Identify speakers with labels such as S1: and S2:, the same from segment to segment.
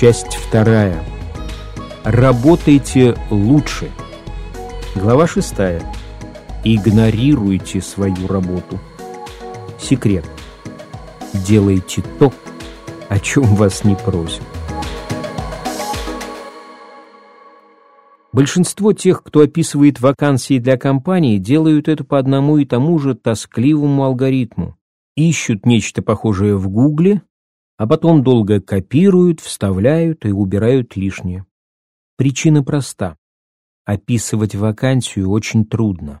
S1: Часть вторая. Работайте лучше. Глава шестая. Игнорируйте свою работу. Секрет. Делайте то, о чем вас не просят. Большинство тех, кто описывает вакансии для компании, делают это по одному и тому же тоскливому алгоритму. Ищут нечто похожее в Гугле, а потом долго копируют, вставляют и убирают лишнее. Причина проста. Описывать вакансию очень трудно.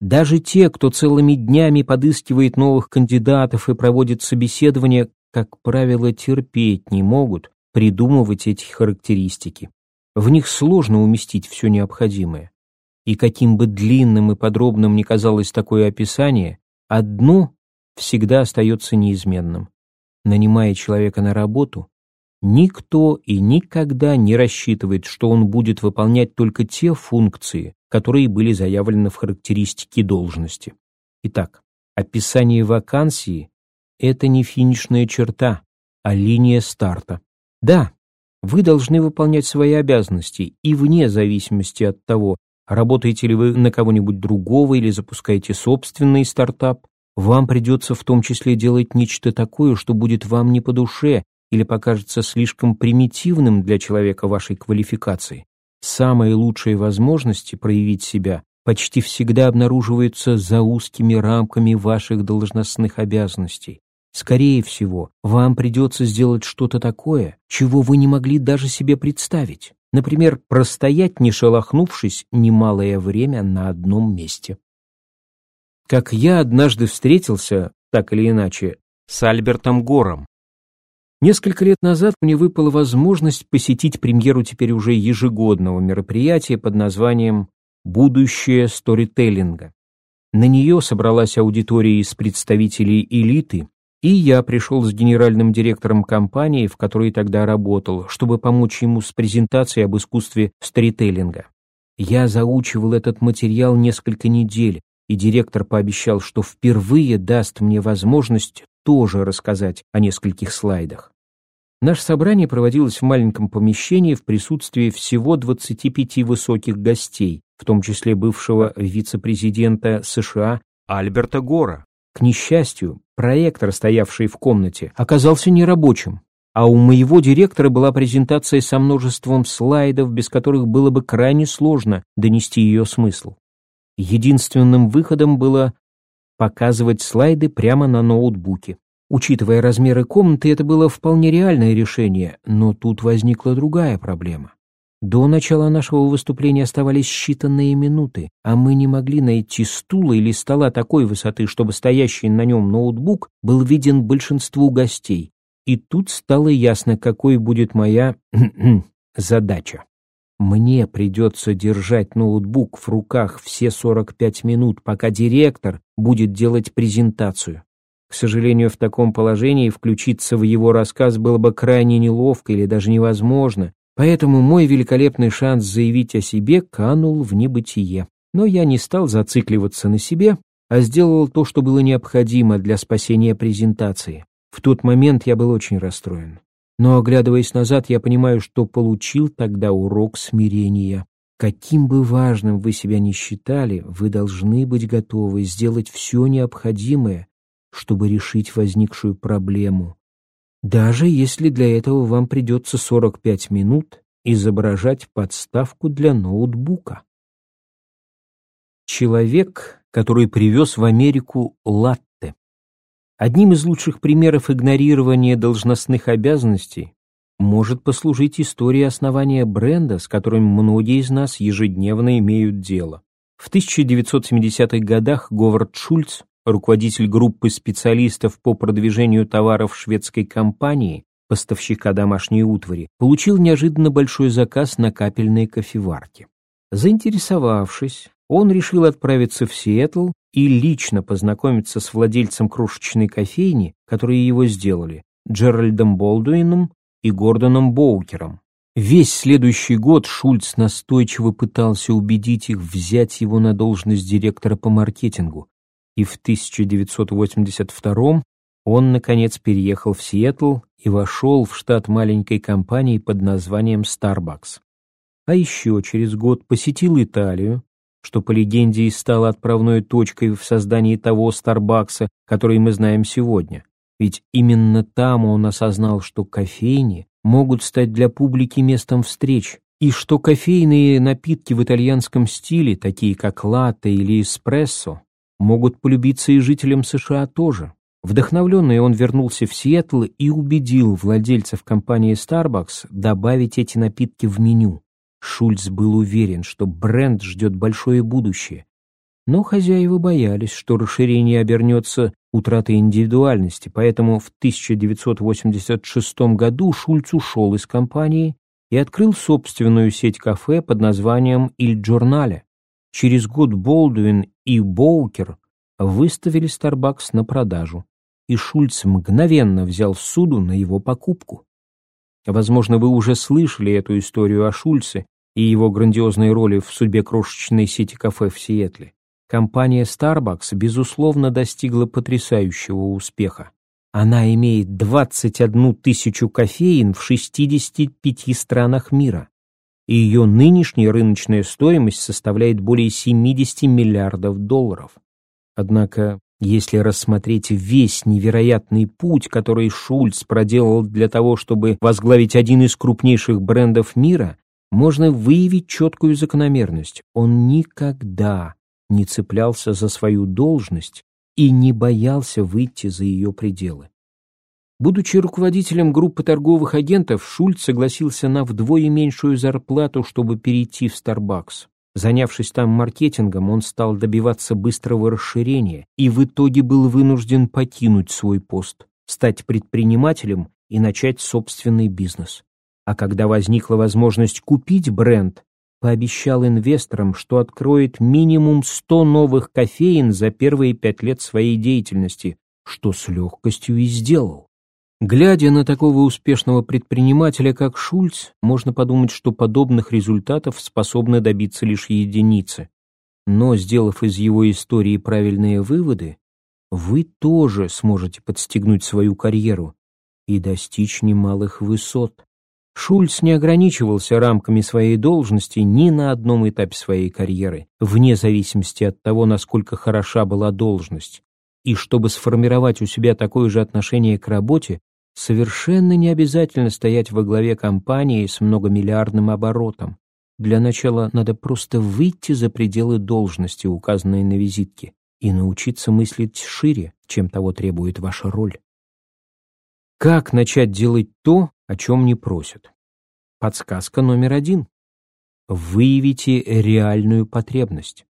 S1: Даже те, кто целыми днями подыскивает новых кандидатов и проводит собеседования, как правило, терпеть не могут придумывать эти характеристики. В них сложно уместить все необходимое. И каким бы длинным и подробным ни казалось такое описание, одно всегда остается неизменным. Нанимая человека на работу, никто и никогда не рассчитывает, что он будет выполнять только те функции, которые были заявлены в характеристике должности. Итак, описание вакансии – это не финишная черта, а линия старта. Да, вы должны выполнять свои обязанности и вне зависимости от того, работаете ли вы на кого-нибудь другого или запускаете собственный стартап, вам придется в том числе делать нечто такое, что будет вам не по душе или покажется слишком примитивным для человека вашей квалификации. Самые лучшие возможности проявить себя почти всегда обнаруживаются за узкими рамками ваших должностных обязанностей. Скорее всего, вам придется сделать что-то такое, чего вы не могли даже себе представить. Например, простоять, не шелохнувшись, немалое время на одном месте. Как я однажды встретился, так или иначе, с Альбертом Гором. Несколько лет назад мне выпала возможность посетить премьеру теперь уже ежегодного мероприятия под названием «Будущее сторителлинга». На нее собралась аудитория из представителей элиты, и я пришел с генеральным директором компании, в которой тогда работал, чтобы помочь ему с презентацией об искусстве сторителлинга. Я заучивал этот материал несколько недель, и директор пообещал, что впервые даст мне возможность тоже рассказать о нескольких слайдах. Наше собрание проводилось в маленьком помещении в присутствии всего 25 высоких гостей, в том числе бывшего вице-президента США Альберта Гора. К несчастью, проектор, стоявший в комнате, оказался нерабочим, а у моего директора была презентация со множеством слайдов, без которых было бы крайне сложно донести ее смысл. Единственным выходом было показывать слайды прямо на ноутбуке. Учитывая размеры комнаты, это было вполне реальное решение, но тут возникла другая проблема. До начала нашего выступления оставались считанные минуты, а мы не могли найти стула или стола такой высоты, чтобы стоящий на нем ноутбук был виден большинству гостей. И тут стало ясно, какой будет моя задача. Мне придется держать ноутбук в руках все 45 минут, пока директор будет делать презентацию. К сожалению, в таком положении включиться в его рассказ было бы крайне неловко или даже невозможно, Поэтому мой великолепный шанс заявить о себе канул в небытие. Но я не стал зацикливаться на себе, а сделал то, что было необходимо для спасения презентации. В тот момент я был очень расстроен. Но, оглядываясь назад, я понимаю, что получил тогда урок смирения. Каким бы важным вы себя ни считали, вы должны быть готовы сделать все необходимое, чтобы решить возникшую проблему, даже если для этого вам придется 45 минут изображать подставку для ноутбука. Человек, который привез в Америку латте. Одним из лучших примеров игнорирования должностных обязанностей может послужить история основания бренда, с которым многие из нас ежедневно имеют дело. В 1970-х годах Говард Шульц руководитель группы специалистов по продвижению товаров шведской компании, поставщика домашней утвари, получил неожиданно большой заказ на капельные кофеварки. Заинтересовавшись, он решил отправиться в Сиэтл и лично познакомиться с владельцем крошечной кофейни, которые его сделали, Джеральдом Болдуином и Гордоном Боукером. Весь следующий год Шульц настойчиво пытался убедить их взять его на должность директора по маркетингу, и в 1982 Он, наконец, переехал в Сиэтл и вошел в штат маленькой компании под названием Starbucks. А еще через год посетил Италию, что по легенде и стало отправной точкой в создании того Старбакса, который мы знаем сегодня. Ведь именно там он осознал, что кофейни могут стать для публики местом встреч, и что кофейные напитки в итальянском стиле, такие как латте или эспрессо, могут полюбиться и жителям США тоже. Вдохновленный он вернулся в Сиэтл и убедил владельцев компании Starbucks добавить эти напитки в меню. Шульц был уверен, что бренд ждет большое будущее. Но хозяева боялись, что расширение обернется утратой индивидуальности, поэтому в 1986 году Шульц ушел из компании и открыл собственную сеть кафе под названием «Иль Джорнале». Через год Болдуин и Боукер выставили Starbucks на продажу, и Шульц мгновенно взял суду на его покупку. Возможно, вы уже слышали эту историю о Шульце и его грандиозной роли в судьбе крошечной сети кафе в Сиэтле. Компания Starbucks, безусловно, достигла потрясающего успеха. Она имеет 21 тысячу кофеин в 65 странах мира, и ее нынешняя рыночная стоимость составляет более 70 миллиардов долларов. Однако, если рассмотреть весь невероятный путь, который Шульц проделал для того, чтобы возглавить один из крупнейших брендов мира, можно выявить четкую закономерность. Он никогда не цеплялся за свою должность и не боялся выйти за ее пределы. Будучи руководителем группы торговых агентов, Шульц согласился на вдвое меньшую зарплату, чтобы перейти в Starbucks. Занявшись там маркетингом, он стал добиваться быстрого расширения и в итоге был вынужден покинуть свой пост, стать предпринимателем и начать собственный бизнес. А когда возникла возможность купить бренд, пообещал инвесторам, что откроет минимум 100 новых кофеин за первые пять лет своей деятельности, что с легкостью и сделал. Глядя на такого успешного предпринимателя, как Шульц, можно подумать, что подобных результатов способны добиться лишь единицы. Но, сделав из его истории правильные выводы, вы тоже сможете подстегнуть свою карьеру и достичь немалых высот. Шульц не ограничивался рамками своей должности ни на одном этапе своей карьеры, вне зависимости от того, насколько хороша была должность. И чтобы сформировать у себя такое же отношение к работе, Совершенно не обязательно стоять во главе компании с многомиллиардным оборотом. Для начала надо просто выйти за пределы должности, указанной на визитке, и научиться мыслить шире, чем того требует ваша роль. Как начать делать то, о чем не просят? Подсказка номер один. Выявите реальную потребность.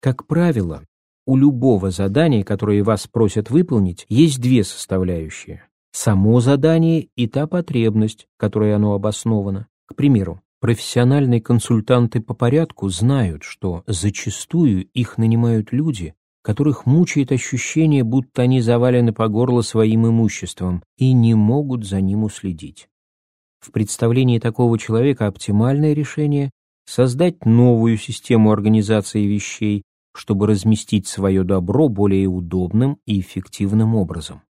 S1: Как правило, у любого задания, которое вас просят выполнить, есть две составляющие само задание и та потребность, которой оно обосновано. К примеру, профессиональные консультанты по порядку знают, что зачастую их нанимают люди, которых мучает ощущение, будто они завалены по горло своим имуществом и не могут за ним уследить. В представлении такого человека оптимальное решение — создать новую систему организации вещей, чтобы разместить свое добро более удобным и эффективным образом.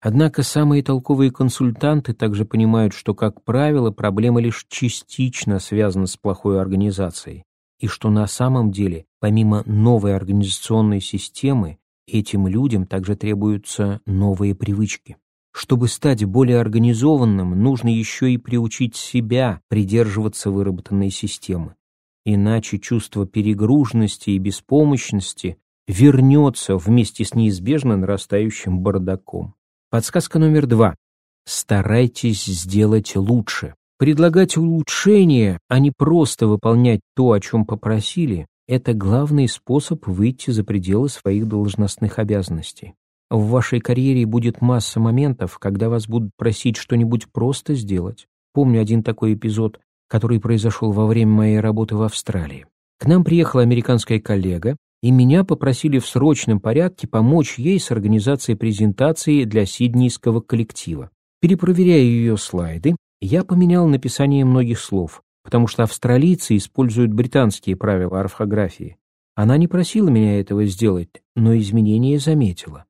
S1: Однако самые толковые консультанты также понимают, что, как правило, проблема лишь частично связана с плохой организацией, и что на самом деле, помимо новой организационной системы, этим людям также требуются новые привычки. Чтобы стать более организованным, нужно еще и приучить себя придерживаться выработанной системы. Иначе чувство перегруженности и беспомощности вернется вместе с неизбежно нарастающим бардаком. Подсказка номер два. Старайтесь сделать лучше. Предлагать улучшения, а не просто выполнять то, о чем попросили, это главный способ выйти за пределы своих должностных обязанностей. В вашей карьере будет масса моментов, когда вас будут просить что-нибудь просто сделать. Помню один такой эпизод, который произошел во время моей работы в Австралии. К нам приехала американская коллега, и меня попросили в срочном порядке помочь ей с организацией презентации для сиднейского коллектива. Перепроверяя ее слайды, я поменял написание многих слов, потому что австралийцы используют британские правила орфографии. Она не просила меня этого сделать, но изменения заметила.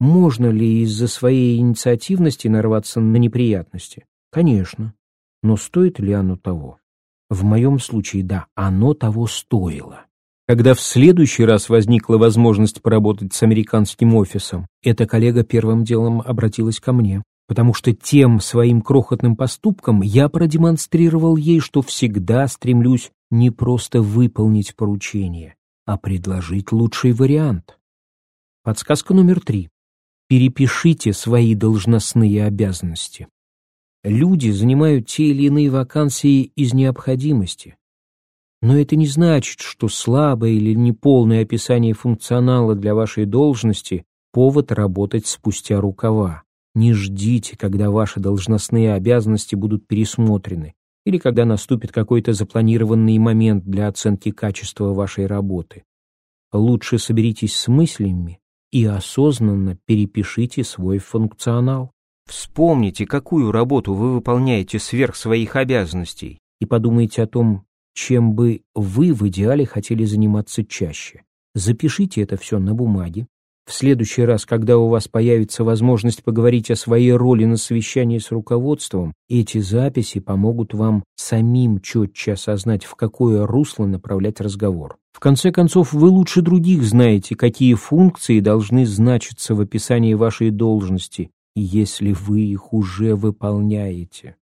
S1: Можно ли из-за своей инициативности нарваться на неприятности? Конечно. Но стоит ли оно того? В моем случае, да, оно того стоило. Когда в следующий раз возникла возможность поработать с американским офисом, эта коллега первым делом обратилась ко мне, потому что тем своим крохотным поступком я продемонстрировал ей, что всегда стремлюсь не просто выполнить поручение, а предложить лучший вариант. Подсказка номер три. Перепишите свои должностные обязанности. Люди занимают те или иные вакансии из необходимости, но это не значит, что слабое или неполное описание функционала для вашей должности – повод работать спустя рукава. Не ждите, когда ваши должностные обязанности будут пересмотрены или когда наступит какой-то запланированный момент для оценки качества вашей работы. Лучше соберитесь с мыслями и осознанно перепишите свой функционал. Вспомните, какую работу вы выполняете сверх своих обязанностей, и подумайте о том, чем бы вы в идеале хотели заниматься чаще. Запишите это все на бумаге. В следующий раз, когда у вас появится возможность поговорить о своей роли на совещании с руководством, эти записи помогут вам самим четче осознать, в какое русло направлять разговор. В конце концов, вы лучше других знаете, какие функции должны значиться в описании вашей должности, если вы их уже выполняете.